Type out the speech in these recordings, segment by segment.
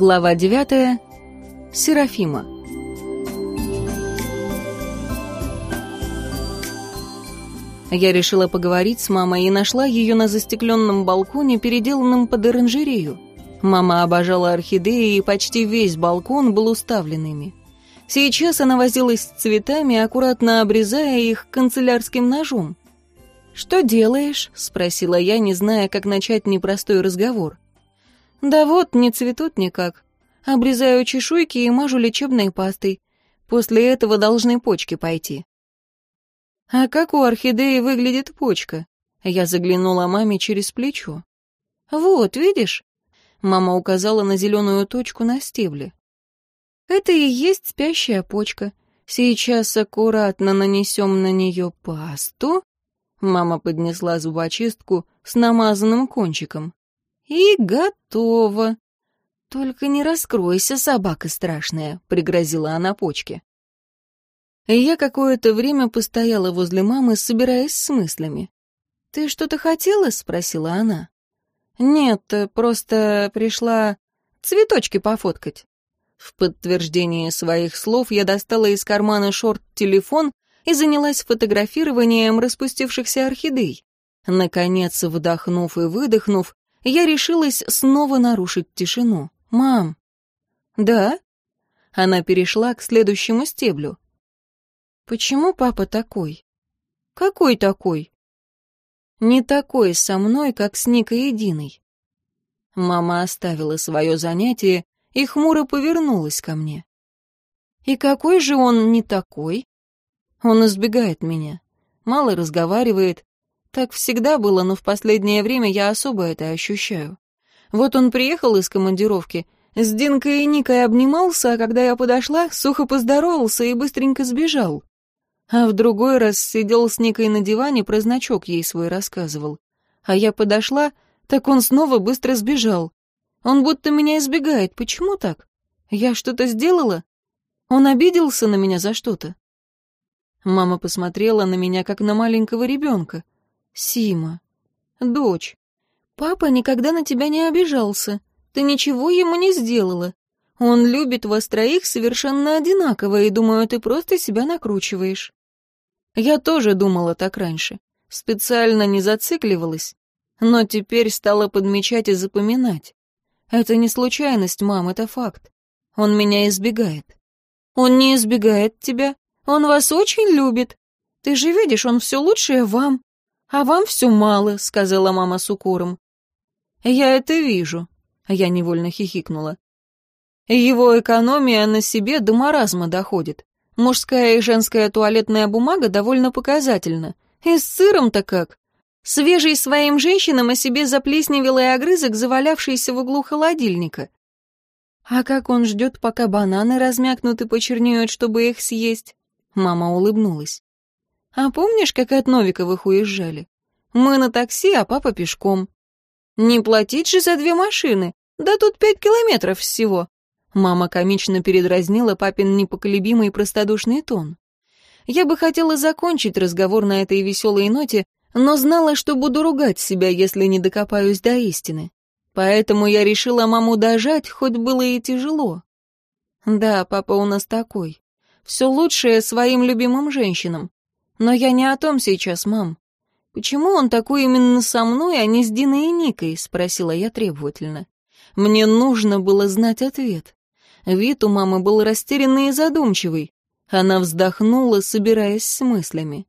Глава 9. Серафима. Я решила поговорить с мамой и нашла ее на застекленном балконе, переделанном под оранжерею. Мама обожала орхидеи, и почти весь балкон был уставлен ими. Сейчас она возилась с цветами, аккуратно обрезая их канцелярским ножом. «Что делаешь?» — спросила я, не зная, как начать непростой разговор. — да вот, не цветут никак. Обрезаю чешуйки и мажу лечебной пастой. После этого должны почки пойти. А как у орхидеи выглядит почка? Я заглянула маме через плечо. Вот, видишь? Мама указала на зеленую точку на стебле. Это и есть спящая почка. Сейчас аккуратно нанесем на нее пасту. Мама поднесла зубочистку с намазанным кончиком и готово. «Только не раскройся, собака страшная», — пригрозила она почке. Я какое-то время постояла возле мамы, собираясь с мыслями. «Ты что-то хотела?» — спросила она. «Нет, э, просто пришла цветочки пофоткать». В подтверждение своих слов я достала из кармана шорт телефон и занялась фотографированием распустившихся орхидей. Наконец, вдохнув и выдохнув, я решилась снова нарушить тишину. «Мам!» «Да?» Она перешла к следующему стеблю. «Почему папа такой?» «Какой такой?» «Не такой со мной, как с Никой Единой». Мама оставила свое занятие и хмуро повернулась ко мне. «И какой же он не такой?» «Он избегает меня, мало разговаривает, так всегда было, но в последнее время я особо это ощущаю. Вот он приехал из командировки, с Динкой и Никой обнимался, а когда я подошла, сухо поздоровался и быстренько сбежал. А в другой раз сидел с Никой на диване, про значок ей свой рассказывал. А я подошла, так он снова быстро сбежал. Он будто меня избегает. Почему так? Я что-то сделала? Он обиделся на меня за что-то? Мама посмотрела на меня, как на маленького ребенка — Сима. Дочь, папа никогда на тебя не обижался. Ты ничего ему не сделала. Он любит вас троих совершенно одинаково, и, думаю, ты просто себя накручиваешь. Я тоже думала так раньше. Специально не зацикливалась, но теперь стала подмечать и запоминать. Это не случайность, мам, это факт. Он меня избегает. Он не избегает тебя. Он вас очень любит. Ты же видишь, он все лучшее вам. «А вам все мало», — сказала мама с укором. «Я это вижу», — я невольно хихикнула. «Его экономия на себе до маразма доходит. Мужская и женская туалетная бумага довольно показательна. И с сыром-то как? Свежий своим женщинам о себе заплесневелый огрызок, завалявшийся в углу холодильника. А как он ждет, пока бананы размякнут и почернеют, чтобы их съесть? Мама улыбнулась. А помнишь, как от Новиковых уезжали? Мы на такси, а папа пешком. Не платить же за две машины. Да тут пять километров всего. Мама комично передразнила папин непоколебимый простодушный тон. Я бы хотела закончить разговор на этой веселой ноте, но знала, что буду ругать себя, если не докопаюсь до истины. Поэтому я решила маму дожать, хоть было и тяжело. Да, папа у нас такой. Все лучшее своим любимым женщинам. Но я не о том сейчас, мам. Почему он такой именно со мной, а не с Диной и Никой? Спросила я требовательно. Мне нужно было знать ответ. Вид у мамы был растерянный и задумчивый. Она вздохнула, собираясь с мыслями.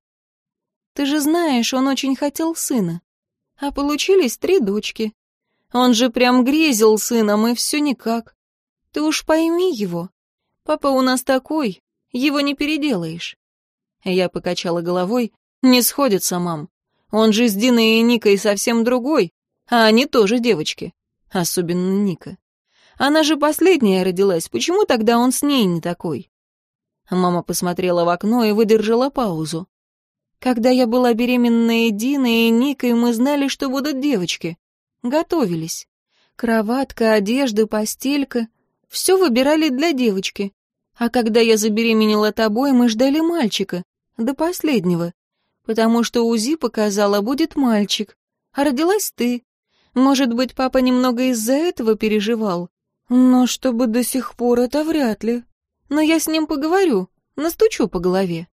«Ты же знаешь, он очень хотел сына. А получились три дочки. Он же прям грезил сыном, и все никак. Ты уж пойми его. Папа у нас такой, его не переделаешь. Я покачала головой. «Не сходится, мам. Он же с Диной и Никой совсем другой, а они тоже девочки. Особенно Ника. Она же последняя родилась, почему тогда он с ней не такой?» Мама посмотрела в окно и выдержала паузу. «Когда я была беременная Диной и Никой, мы знали, что будут девочки. Готовились. Кроватка, одежда, постелька — все выбирали для девочки. А когда я забеременела тобой, мы ждали мальчика. До последнего. Потому что УЗИ показала, будет мальчик. А родилась ты. Может быть, папа немного из-за этого переживал. Но чтобы до сих пор, это вряд ли. Но я с ним поговорю, настучу по голове.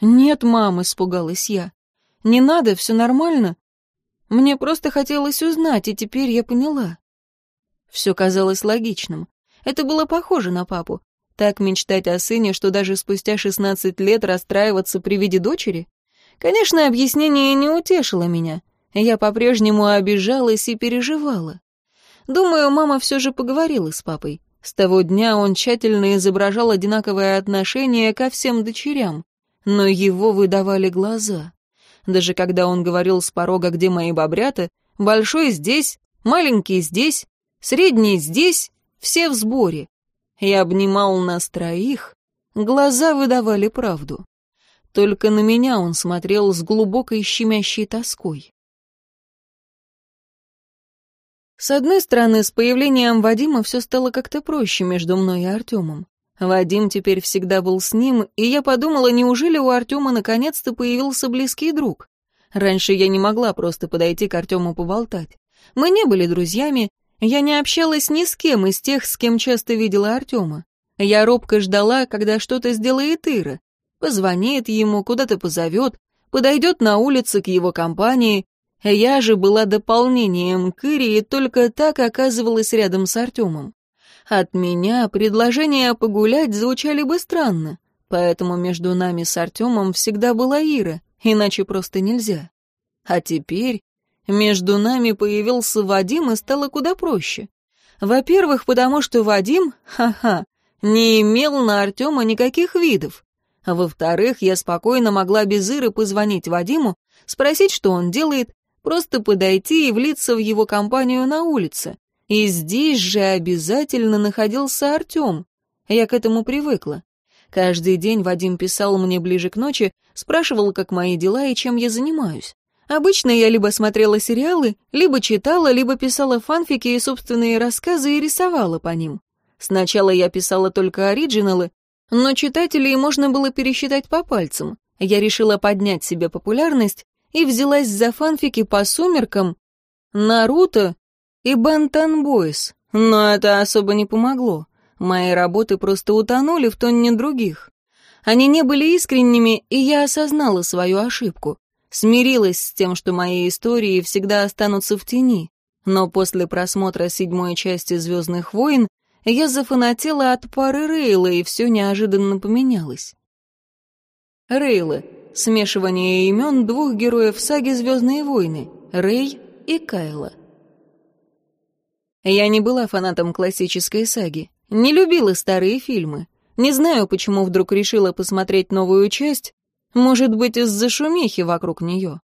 «Нет, мам», — испугалась я. «Не надо, все нормально. Мне просто хотелось узнать, и теперь я поняла». Все казалось логичным. Это было похоже на папу. Так мечтать о сыне, что даже спустя 16 лет расстраиваться при виде дочери? Конечно, объяснение не утешило меня. Я по-прежнему обижалась и переживала. Думаю, мама все же поговорила с папой. С того дня он тщательно изображал одинаковое отношение ко всем дочерям, но его выдавали глаза. Даже когда он говорил с порога, где мои бобрята, большой здесь, маленький здесь, средний здесь, все в сборе и обнимал нас троих, глаза выдавали правду. Только на меня он смотрел с глубокой щемящей тоской. С одной стороны, с появлением Вадима все стало как-то проще между мной и Артемом. Вадим теперь всегда был с ним, и я подумала, неужели у Артема наконец-то появился близкий друг? Раньше я не могла просто подойти к Артему поболтать. Мы не были друзьями, я не общалась ни с кем из тех, с кем часто видела Артема. Я робко ждала, когда что-то сделает Ира. Позвонит ему, куда-то позовет, подойдет на улице к его компании. Я же была дополнением к Ире и только так оказывалась рядом с Артемом. От меня предложения погулять звучали бы странно, поэтому между нами с Артемом всегда была Ира, иначе просто нельзя. А теперь между нами появился Вадим, и стало куда проще. Во-первых, потому что Вадим, ха-ха, не имел на Артема никаких видов. Во-вторых, я спокойно могла без Иры позвонить Вадиму, спросить, что он делает, просто подойти и влиться в его компанию на улице. И здесь же обязательно находился Артем. Я к этому привыкла. Каждый день Вадим писал мне ближе к ночи, спрашивал, как мои дела и чем я занимаюсь. Обычно я либо смотрела сериалы, либо читала, либо писала фанфики и собственные рассказы и рисовала по ним. Сначала я писала только оригиналы, но читателей можно было пересчитать по пальцам. Я решила поднять себе популярность и взялась за фанфики по «Сумеркам», «Наруто» и «Бантан Бойс». Но это особо не помогло. Мои работы просто утонули в тонне других. Они не были искренними, и я осознала свою ошибку. Смирилась с тем, что мои истории всегда останутся в тени, но после просмотра седьмой части «Звездных войн» я зафанатела от пары Рейла, и все неожиданно поменялось. Рейлы — смешивание имен двух героев саги «Звездные войны» — Рей и Кайла. Я не была фанатом классической саги, не любила старые фильмы. Не знаю, почему вдруг решила посмотреть новую часть, может быть, из-за шумихи вокруг нее.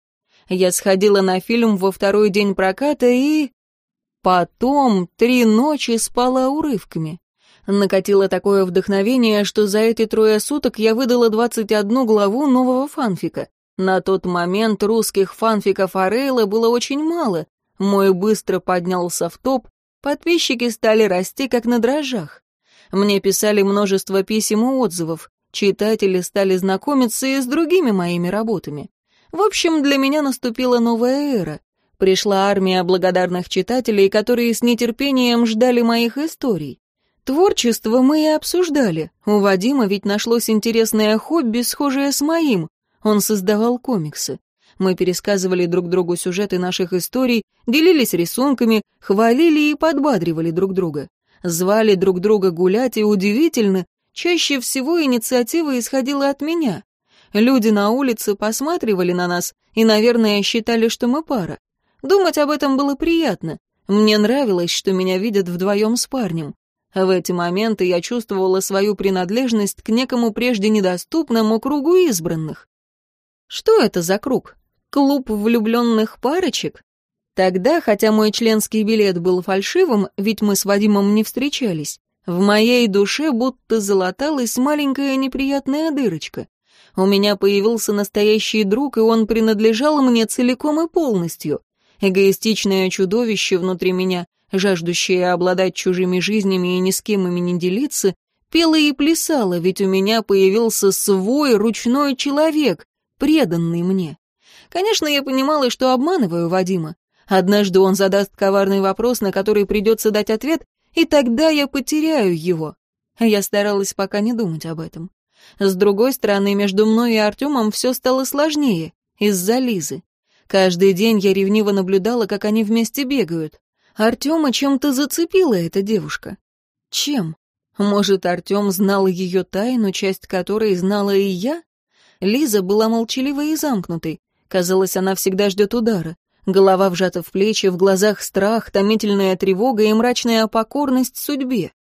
Я сходила на фильм во второй день проката и... Потом три ночи спала урывками. Накатило такое вдохновение, что за эти трое суток я выдала 21 главу нового фанфика. На тот момент русских фанфиков Орейла было очень мало. Мой быстро поднялся в топ, подписчики стали расти как на дрожжах. Мне писали множество писем и отзывов читатели стали знакомиться и с другими моими работами. В общем, для меня наступила новая эра. Пришла армия благодарных читателей, которые с нетерпением ждали моих историй. Творчество мы и обсуждали. У Вадима ведь нашлось интересное хобби, схожее с моим. Он создавал комиксы. Мы пересказывали друг другу сюжеты наших историй, делились рисунками, хвалили и подбадривали друг друга. Звали друг друга гулять и удивительно Чаще всего инициатива исходила от меня. Люди на улице посматривали на нас и, наверное, считали, что мы пара. Думать об этом было приятно. Мне нравилось, что меня видят вдвоем с парнем. В эти моменты я чувствовала свою принадлежность к некому прежде недоступному кругу избранных. Что это за круг? Клуб влюбленных парочек? Тогда, хотя мой членский билет был фальшивым, ведь мы с Вадимом не встречались, в моей душе будто залаталась маленькая неприятная дырочка. У меня появился настоящий друг, и он принадлежал мне целиком и полностью. Эгоистичное чудовище внутри меня, жаждущее обладать чужими жизнями и ни с кем ими не делиться, пело и плясало, ведь у меня появился свой ручной человек, преданный мне. Конечно, я понимала, что обманываю Вадима. Однажды он задаст коварный вопрос, на который придется дать ответ, и тогда я потеряю его. Я старалась пока не думать об этом. С другой стороны, между мной и Артемом все стало сложнее, из-за Лизы. Каждый день я ревниво наблюдала, как они вместе бегают. Артема чем-то зацепила эта девушка. Чем? Может, Артем знал ее тайну, часть которой знала и я? Лиза была молчаливой и замкнутой. Казалось, она всегда ждет удара. Голова вжата в плечи, в глазах страх, томительная тревога и мрачная покорность судьбе.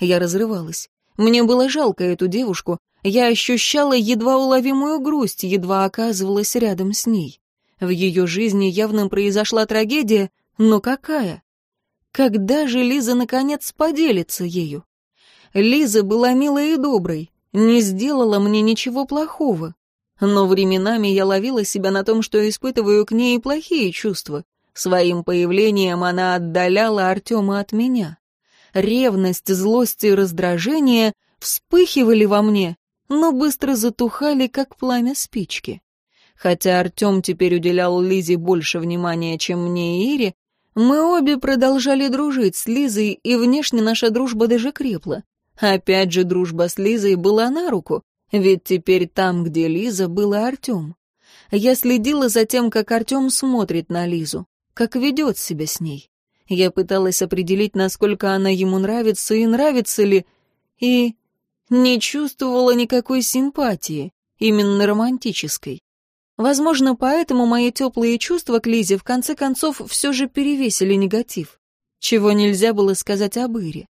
Я разрывалась. Мне было жалко эту девушку. Я ощущала едва уловимую грусть, едва оказывалась рядом с ней. В ее жизни явно произошла трагедия, но какая? Когда же Лиза наконец поделится ею? Лиза была милой и доброй, не сделала мне ничего плохого. Но временами я ловила себя на том, что испытываю к ней плохие чувства. Своим появлением она отдаляла Артема от меня. Ревность, злость и раздражение вспыхивали во мне, но быстро затухали, как пламя спички. Хотя Артем теперь уделял Лизе больше внимания, чем мне и Ире, мы обе продолжали дружить с Лизой, и внешне наша дружба даже крепла. Опять же, дружба с Лизой была на руку, ведь теперь там, где Лиза, был и Артем. Я следила за тем, как Артем смотрит на Лизу, как ведет себя с ней. Я пыталась определить, насколько она ему нравится и нравится ли, и не чувствовала никакой симпатии, именно романтической. Возможно, поэтому мои теплые чувства к Лизе в конце концов все же перевесили негатив, чего нельзя было сказать об Ире.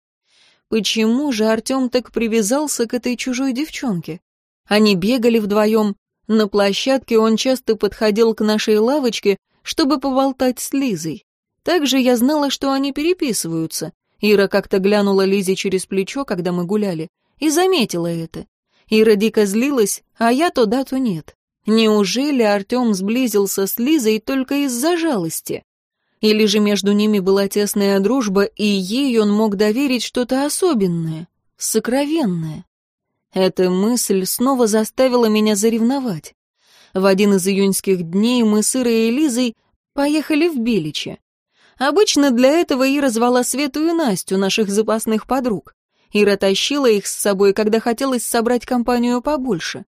Почему же Артем так привязался к этой чужой девчонке? Они бегали вдвоем. На площадке он часто подходил к нашей лавочке, чтобы поболтать с Лизой. Также я знала, что они переписываются. Ира как-то глянула Лизе через плечо, когда мы гуляли, и заметила это. Ира дико злилась, а я то да, нет. Неужели Артем сблизился с Лизой только из-за жалости? Или же между ними была тесная дружба, и ей он мог доверить что-то особенное, сокровенное? Эта мысль снова заставила меня заревновать. В один из июньских дней мы с Ирой и Лизой поехали в Беличе. Обычно для этого Ира звала Свету и Настю, наших запасных подруг. Ира тащила их с собой, когда хотелось собрать компанию побольше.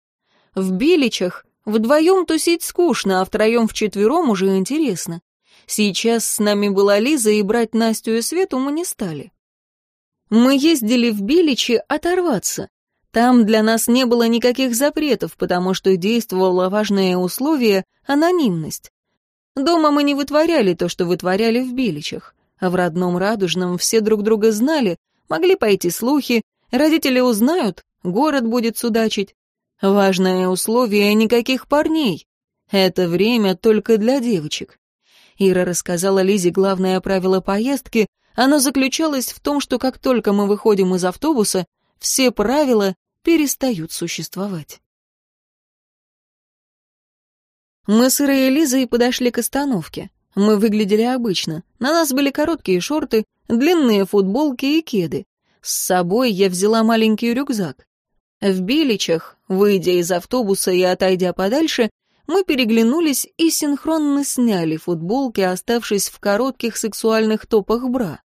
В Беличах вдвоем тусить скучно, а втроем вчетвером уже интересно. Сейчас с нами была Лиза, и брать Настю и Свету мы не стали. Мы ездили в Беличи оторваться, там для нас не было никаких запретов, потому что действовало важное условие — анонимность. Дома мы не вытворяли то, что вытворяли в Беличах. А в родном Радужном все друг друга знали, могли пойти слухи, родители узнают, город будет судачить. Важное условие — никаких парней. Это время только для девочек. Ира рассказала Лизе главное правило поездки, оно заключалось в том, что как только мы выходим из автобуса, все правила перестают существовать. Мы с Ирой и подошли к остановке. Мы выглядели обычно. На нас были короткие шорты, длинные футболки и кеды. С собой я взяла маленький рюкзак. В Беличах, выйдя из автобуса и отойдя подальше, мы переглянулись и синхронно сняли футболки, оставшись в коротких сексуальных топах бра.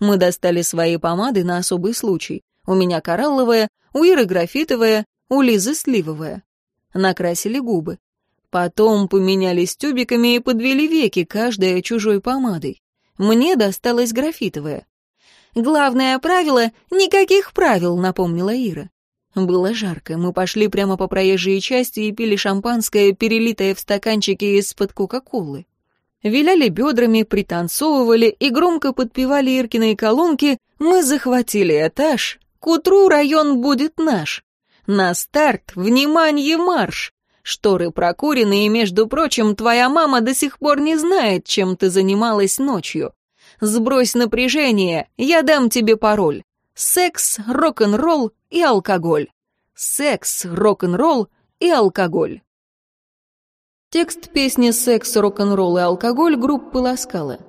Мы достали свои помады на особый случай. У меня коралловая, у Иры графитовая, у Лизы сливовая. Накрасили губы. Потом поменялись тюбиками и подвели веки, каждая чужой помадой. Мне досталась графитовая. «Главное правило — никаких правил», — напомнила Ира. Было жарко, мы пошли прямо по проезжей части и пили шампанское, перелитое в стаканчики из-под Кока-Колы. Виляли бедрами, пританцовывали и громко подпевали Иркиной колонки «Мы захватили этаж, к утру район будет наш. На старт, внимание, марш! Шторы прокурены, и, между прочим, твоя мама до сих пор не знает, чем ты занималась ночью. Сбрось напряжение, я дам тебе пароль. Секс, рок-н-ролл и алкоголь. Секс, рок-н-ролл и алкоголь. Текст песни «Секс, рок-н-ролл и алкоголь» группы «Ласкала».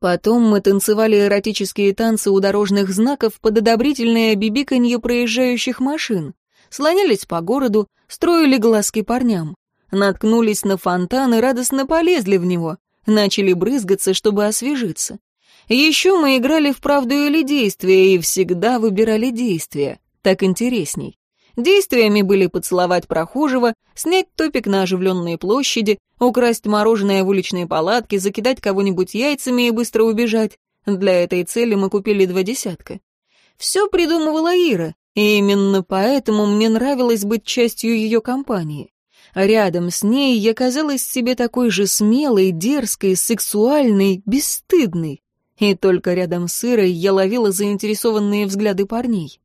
Потом мы танцевали эротические танцы у дорожных знаков под одобрительное бибиканье проезжающих машин, слонялись по городу, строили глазки парням, наткнулись на фонтан и радостно полезли в него, начали брызгаться, чтобы освежиться. Еще мы играли в правду или действие и всегда выбирали действие, так интересней. Действиями были поцеловать прохожего, снять топик на оживленной площади, украсть мороженое в уличной палатке, закидать кого-нибудь яйцами и быстро убежать. Для этой цели мы купили два десятка. Все придумывала Ира, и именно поэтому мне нравилось быть частью ее компании. Рядом с ней я казалась себе такой же смелой, дерзкой, сексуальной, бесстыдной. И только рядом с Ирой я ловила заинтересованные взгляды парней.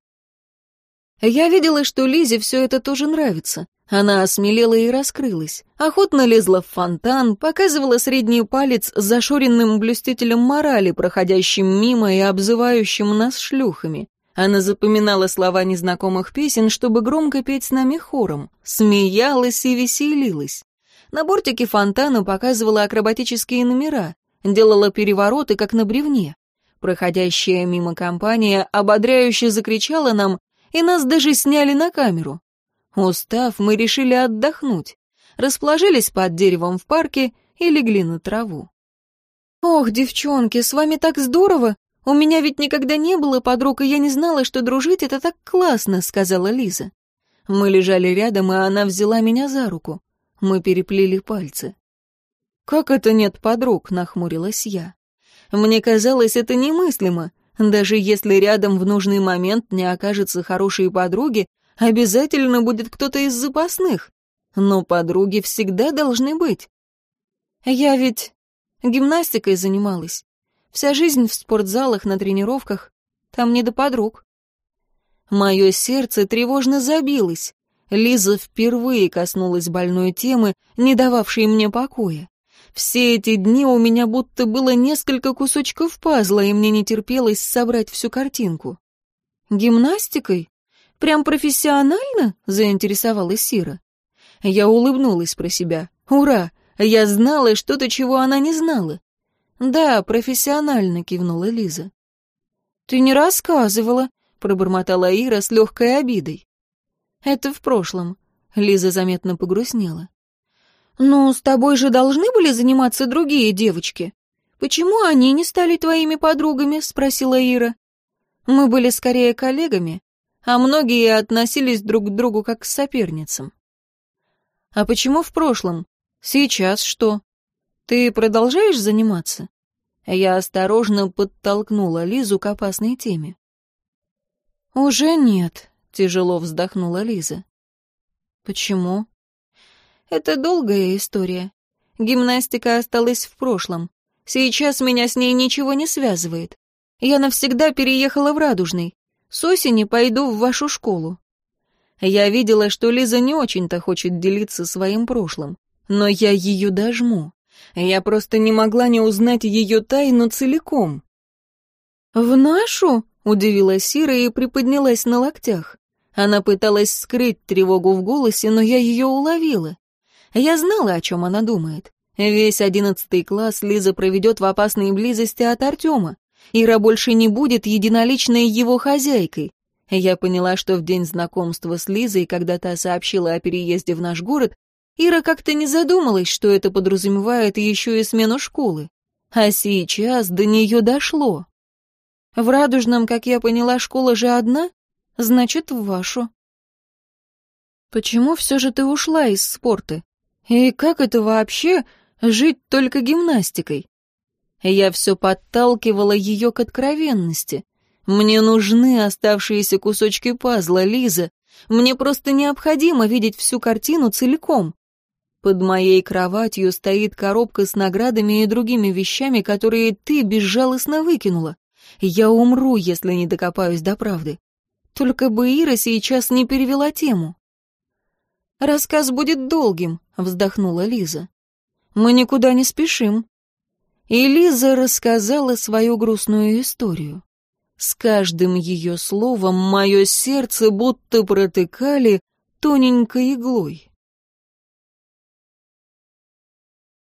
Я видела, что Лизе все это тоже нравится. Она осмелела и раскрылась. Охотно лезла в фонтан, показывала средний палец зашоренным блюстителем морали, проходящим мимо и обзывающим нас шлюхами. Она запоминала слова незнакомых песен, чтобы громко петь с нами хором, смеялась и веселилась. На бортике фонтана показывала акробатические номера, делала перевороты, как на бревне. Проходящая мимо компания ободряюще закричала нам и нас даже сняли на камеру. Устав, мы решили отдохнуть. Расположились под деревом в парке и легли на траву. «Ох, девчонки, с вами так здорово! У меня ведь никогда не было подруг, и я не знала, что дружить — это так классно», — сказала Лиза. Мы лежали рядом, и она взяла меня за руку. Мы переплели пальцы. «Как это нет подруг?» — нахмурилась я. «Мне казалось, это немыслимо. Даже если рядом в нужный момент не окажется хорошей подруги, обязательно будет кто-то из запасных. Но подруги всегда должны быть. Я ведь гимнастикой занималась. Вся жизнь в спортзалах, на тренировках. Там не до подруг. Мое сердце тревожно забилось. Лиза впервые коснулась больной темы, не дававшей мне покоя. Все эти дни у меня будто было несколько кусочков пазла, и мне не терпелось собрать всю картинку. «Гимнастикой? Прям профессионально?» — заинтересовалась Сира. Я улыбнулась про себя. «Ура! Я знала что-то, чего она не знала». «Да, профессионально», — кивнула Лиза. «Ты не рассказывала», — пробормотала Ира с легкой обидой. «Это в прошлом». Лиза заметно погрустнела. Но с тобой же должны были заниматься другие девочки. Почему они не стали твоими подругами?» — спросила Ира. «Мы были скорее коллегами, а многие относились друг к другу как к соперницам». «А почему в прошлом? Сейчас что? Ты продолжаешь заниматься?» Я осторожно подтолкнула Лизу к опасной теме. «Уже нет», — тяжело вздохнула Лиза. «Почему?» Это долгая история. Гимнастика осталась в прошлом. Сейчас меня с ней ничего не связывает. Я навсегда переехала в Радужный. С осени пойду в вашу школу. Я видела, что Лиза не очень-то хочет делиться своим прошлым, но я ее дожму. Я просто не могла не узнать ее тайну целиком. «В нашу?» — удивилась Сира и приподнялась на локтях. Она пыталась скрыть тревогу в голосе, но я ее уловила. Я знала, о чем она думает. Весь одиннадцатый класс Лиза проведет в опасной близости от Артема. Ира больше не будет единоличной его хозяйкой. Я поняла, что в день знакомства с Лизой, когда та сообщила о переезде в наш город, Ира как-то не задумалась, что это подразумевает еще и смену школы. А сейчас до нее дошло. В Радужном, как я поняла, школа же одна, значит, в вашу. Почему все же ты ушла из спорта? И как это вообще жить только гимнастикой? Я все подталкивала ее к откровенности. Мне нужны оставшиеся кусочки пазла, Лиза. Мне просто необходимо видеть всю картину целиком. Под моей кроватью стоит коробка с наградами и другими вещами, которые ты безжалостно выкинула. Я умру, если не докопаюсь до правды. Только бы Ира сейчас не перевела тему. «Рассказ будет долгим», — вздохнула Лиза. «Мы никуда не спешим». И Лиза рассказала свою грустную историю. С каждым ее словом мое сердце будто протыкали тоненькой иглой.